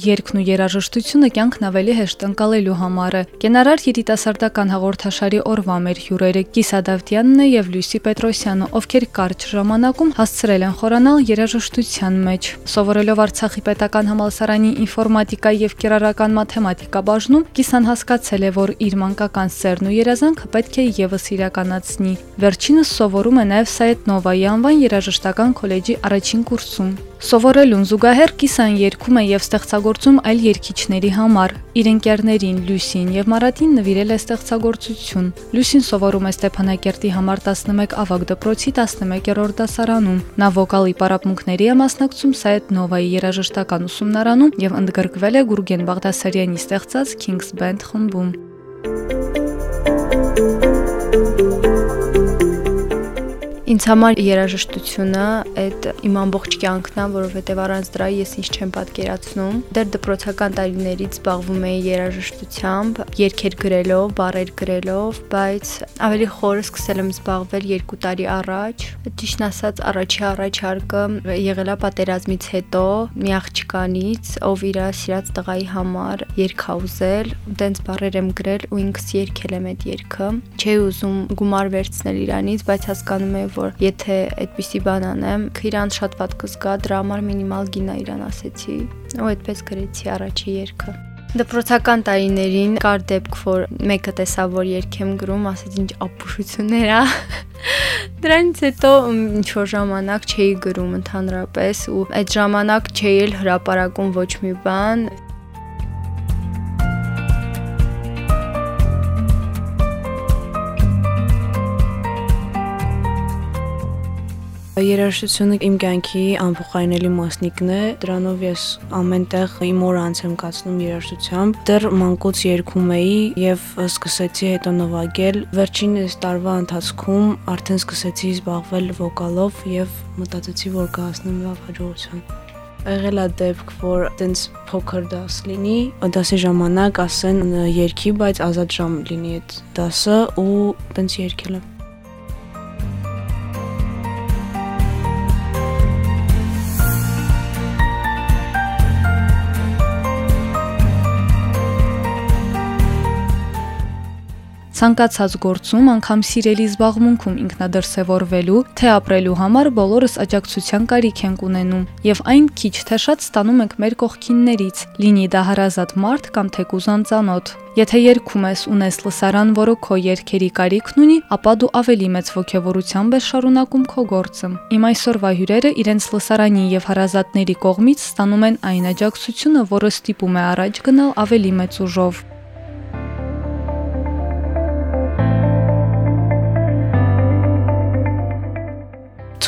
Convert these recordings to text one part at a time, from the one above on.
երգն ու երաժշտությունը կյանքն ավելի հեշտ ընկալելու համար է։ Կենարար երիտասարդական հաղորդաշարի օրվա մեր հյուրերը Կիսա Դավթյանն է եւ Լույսի Պետրոսյանը, ովքեր կարճ ժամանակում հասցրել են խորանալ երաժշտության մեջ։ Սովորելով Արցախի պետական համալսարանի ինֆորմատիկա եւ կիրառական մաթեմատիկա բաժնում, Կիսան հասկացել է, որ իր մանկական սերն ու երազանքը պետք է եւս իրականացնի։ Վերջինս սովորում է նաեւ Սայեդ Նովայի անվան երաժշտական քոլեջի առաջին կուրսում։ Սովորելուն զուգահեռ Կիսան երգում է եւ ստեղծագործում այլ երգիչների համար։ Իր ընկերներին Լյուսին եւ Մարատին նվիրել է ստեղծագործություն։ Լյուսին սովորում է Ստեփանակերտի համար 11 ավագ դպրոցի 11-րդ դասարանում։ Նա վոկալի պարապմունքների է մասնակցում Սայեդ Նովայի երաժշտական ուսումնարանում եւ ընդգրկվել է Գուրգեն Բաղդասարյանի ստեղծած Kings Band խմբում։ Ինձ համար երաժշտությունը այդ իմ ամբողջ կյանքն է, որովհետև առանց դրա ես ինչ չեմ պատկերացնում։ Դեռ դպրոցական տարիներից զբաղվում էի երաժշտությամբ, երգեր գրելով, բառեր գրելով, բայց ավելի խորը սկսել եմ զբաղվել 2 տարի առաջ։ Ճիշտն ասած, առաջի առաջարկը եղել է պատերազմից հետո մի աղջկանից, ով իր սիրած տղայի համար երգ ա ուզել, տենց բառեր եմ գրել ու ինքս երգել եմ այդ երգը։ Չէի ուզում գումար վերցնել իրանից, բայց հասկանում եմ, որ եթե այդպիսի բան անեմ, իրան շատ վատ կզգա, դրա համար մինիմալ գինա իրան ասեցի, ու այդպես գրեցի առաջի երգը։ Դպրոցական տարիներին կար դեպք, որ մեկը տեսավ, որ երգ եմ գրում, ասաց ինչ ապուշություններ է։ Դրանից հետո ինչ որ ժամանակ չէի գրում ընդհանրապես ու այդ ժամանակ չէի էլ հրաապարակում ոչ մի բան, Երաժշտությունը իմ կյանքի անփոխարինելի մասնիկն է։ Դրանով ես ամենտեղ իմ օր անց եմ կացնում երաժշտությամբ։ Դեռ մանկուց երգում էի եւ սկսեցի հետո նվագել։ Վերջին այս տարվա ընթացքում արդեն սկսեցի զբաղվել վոկալով եւ մտածեցի, որ կհասնեմ լավ հաջողության եղել է դեպք, որ տենց փոքր դաս լինի, դասի ժամանակ ասեն երկի, բայց ազատ ժամ լինի այդ դասը ու տենց երկել եմ։ Ցանկացած գործում, անգամ սիրելի զբաղմունքում ինքնադրսևորվելու, թե ապրելու համար բոլորս աջակցության կարիք ենք ունենում, եւ այն քիչ թե շատ ստանում ենք մեր կողքիններից, լինի դա հարազատ մարդ կամ թեկուզ անծանոթ։ Եթե երգում ես ունես լսարան, որը քո երգերի կարիքն ունի, ապա դու ավելի մեծ ողջավորությամբ ես շարունակում քո գործը։ Իմ այսօրվա հյուրերը իրենց լսարանի եւ հարազատների կողմից ստանում են այն աջակցությունը, որը ստիպում է առաջ գնալ ավելի մեծ ուժով։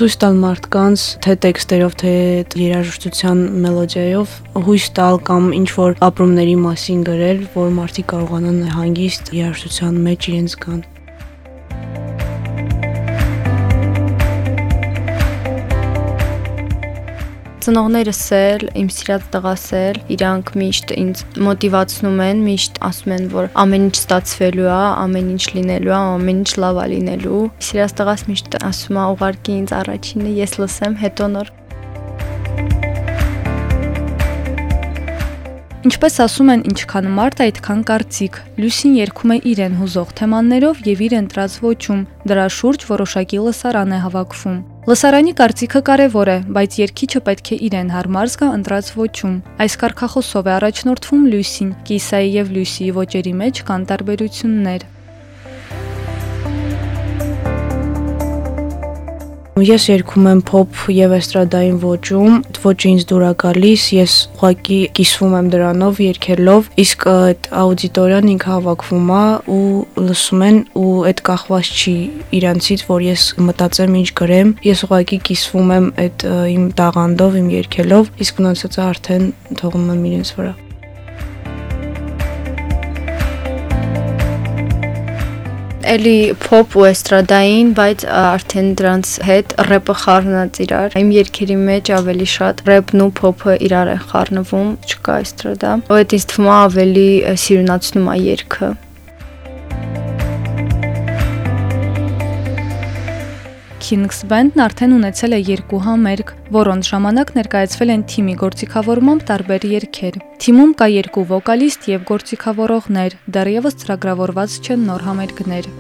ցույց տալ մարդկանց թե տեքստերով, թե երաժշտության մելոդիայով հույս տալ կամ ինչ որ ապրումների մասին գրել, որ մարդիկ կարողանան հանգիստ երաժշտության մեջ իրենց գան։ Ծնողներս էլ, իմ սիրած տղաս էլ, իրանք միշտ ինձ մոտիվացնում են, միշտ ասում են, որ ամեն ինչ ստացվելու է, ամեն ինչ լինելու է, ամեն ինչ լավ է լինելու։ Սիրած տղաս միշտ ասում է, ուղարկի ինձ առաջինը, ես լսեմ, հետո նոր Ինչպես ասում են, ինչքան մարդ այդքան կարծիք։ Լուսին երգում է իրեն հուզող թեմաներով եւ իր ընտրած ոճում։ Դրա շուրջ որոշակի լսարան է հավաքվում։ Լսարանի կարծիքը կարևոր է, բայց երգիչը պետք է իրեն հարմար զգա ընտրած ոճում։ Այս կարգախոսով է առաջնորդվում Լուսին։ Կիսայի եւ Լուսիի ոճերի մեջ կան տարբերություններ։ Ես երգում եմ փոփ եւ էստրադային ոճում, ոճը ինձ դուր է գալիս, ես ուղղակի կիսվում եմ դրանով երգելով, իսկ այդ աուդիտորիան ինքը հավաքվում է ու լսում են ու այդ կախված չի իրանցից, որ ես մտածեմ ինչ գրեմ, ես ուղղակի կիսվում եմ այդ իմ տաղանդով, իմ երգելով, իսկ մնացածը արդեն թողում եմ իրենց վրա։ էլի փոփ ու էստրադային, բայց արդեն դրանց հետ рэպը խառնած իրար։ Իմ երգերի մեջ ավելի շատ рэպն ու փոփը իրար են խառնվում, չկա էստրադա։ Ու դա ինձ թվում է ավելի սիրունացնում է երգը։ Kings Band-ն արդեն ունեցել է երկու համերգ, որոնց ժամանակ ներկայացվել են թիմի գործիքավորմամբ տարբեր երգեր։ Թիմում կա երկու վոկալիստ եւ գործիքավորողներ, դեռևս ծրագրավորված չեն նոր համերգներ։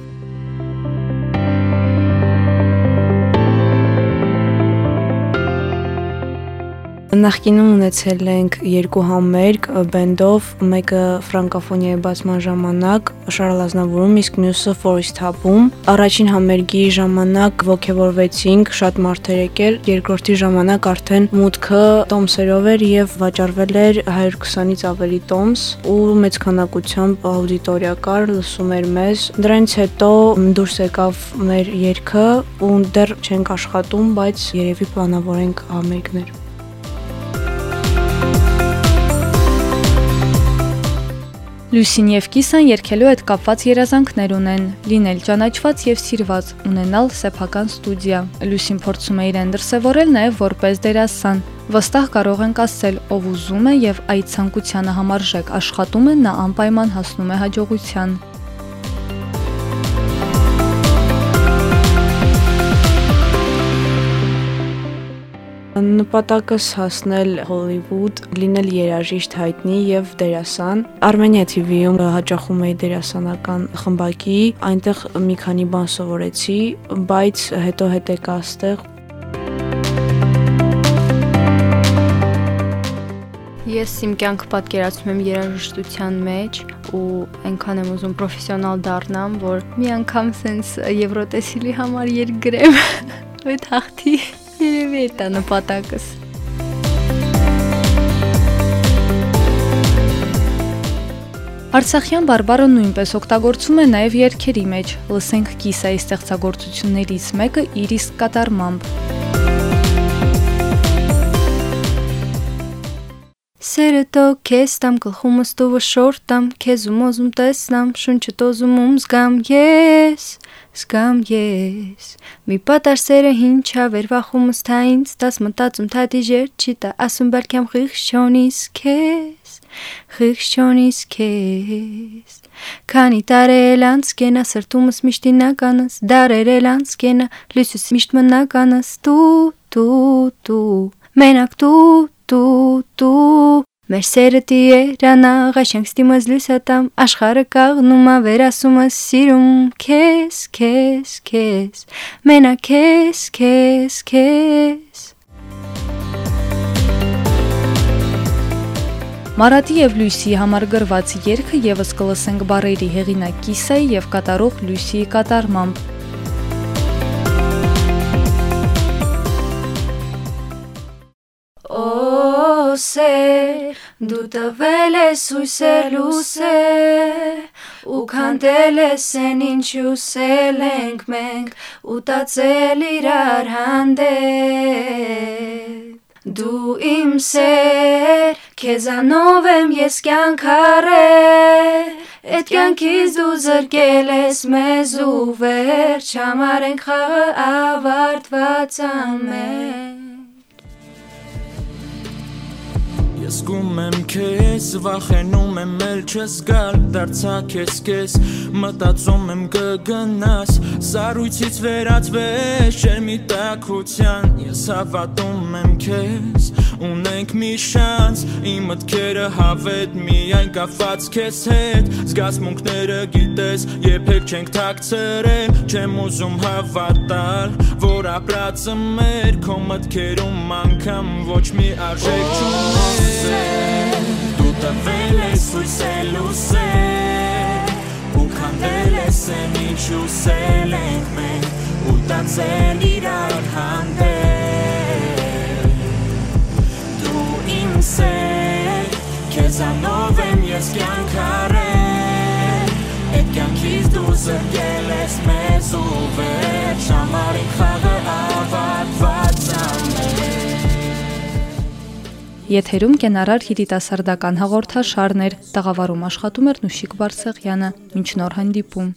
Նախկինում ունեցել ենք երկու համերգ բենդով, մեկը ֆրանկոֆոնիայի բացման ժամանակ Շարլ Ազնավուրում, իսկ մյուսը Forest Hub-ում։ Առաջին համերգի ժամանակ ողջավորվեցինք, շատ մարդեր եկել, երկրորդի ժամանակ արդեն մուտքը տոմսերով էր եւ վաճառվել էր 120-ից ավելի տոմս ու մեծ քանակությամբ աուդիտորիա կար, լսում էր մեզ։ Դրանից հետո դուրս եկավ մեր երգը ու դեռ չենք աշխատում, բայց երևի պլանավորենք համերգներ։ Լուսին եւ Կիսան երկելու հետ կապված երազանքներ ունեն՝ լինել ճանաչված եւ սիրված, ունենալ սեփական ստուդիա։ Լուսին փորձում է իրեն դրսևորել նաեւ որպես դերասան։ Վստահ կարող ենք ասել, ով ուզում է եւ այդ ցանկությանը համարժեք աշխատում է, նա անպայման հասնում է հաջողության։ Նպատակս հասնել Հոլիվուդ, լինել երաժիշտ հայտնի եւ դերասան։ Armenia TV-ում հաճախում էի դերասանական խմբակի, այնտեղ մի քանի բան սովորեցի, բայց հետո հետ եկա այստեղ Ես իմ կյանքը պատկերացնում եմ երաժշտության մեջ ու այնքան եմ ուզում պրոֆեսիոնալ դառնամ, որ մի անգամ սենց Եվրոտեսիլի համար երգ գրեմ։ Այդ հաղթի Երևի է դա նպատակս։ Արցախյան բարբառը նույնպես օգտագործում է նաև երգերի մեջ։ Լսենք Կիսայի ստեղծագործություններից մեկը իր իսկ կատարմամբ։ Սերը տո քեզ տամ գլխումս տուվը շորտամ քեզ ու մոզում տեսնամ շունչը տոզում ում զգամ ես զգամ ես մի պատարսերը հինչա վերվախումս թա ինձ տաս մտածում թա դիժեր չի տա ասում բալքամ խիղճոնիս քեզ խիղճոնիս քեզ քանի տարել անց կենա սրտումս միշտ ինականս դարերել անց կենա լույսս միշտ մնականս դու դու դու մենակ դու դու դու Մեր սերը տիերանա ղաշենք ստիմոզ լույսատամ աշխարը կաղնում ա վերասումս սիրում քեզ քեզ քեզ մենա քեզ քեզ քեզ Մարատի եւ Լույսի համար գրված երգը եւս կլսենք բարերի հեղինակ Կիսայի եւ կատարող Լույսիի կատարմամբ սեր, դու տվել ես ույսեր լուսեր, ու քանդել ես են ինչ ուսել ենք մենք, ու տածել իրար հանդեպ։ Դու իմ սեր, քեզանով եմ ես կյանք առել, Այդ կյանքից դու զրկել ես մեզ ու վերջ, համար ենք խաղը ավարտված ամեն Զգում եմ քեզ, վախենում եմ էլ չես գալ, դարձա քեզ քեզ, մտածում եմ կգնաս, սառույցից վերածվես ջերմի տակության, ես հավատում եմ քեզ, ունենք մի շանս, իմ մտքերը հավետ միայն կապված քեզ հետ, զգացմունքները գիտես, երբեք չենք թաքցրել, չեմ ուզում հավատալ, որ ապրածը մեր քո մտքերում անգամ ոչ մի արժեք չունի Դու տվել ես ույսել ուսել Ու քանդել ես են ինչ ուսել ենք մենք Ու տացել իրար հանդել Դու իմ սեր Քեզանով եմ ես կյանք արել Այդ կյանքից դու զրկել ես մեզ ու վերջ Համարին խաղը ավատված Եթերում կենարար հիրիտասարդական հաղորդաշարներ, տաղավարում աշխատում էր Նուշիկ Բարսեղյանը։ Մինչ նոր հանդիպում։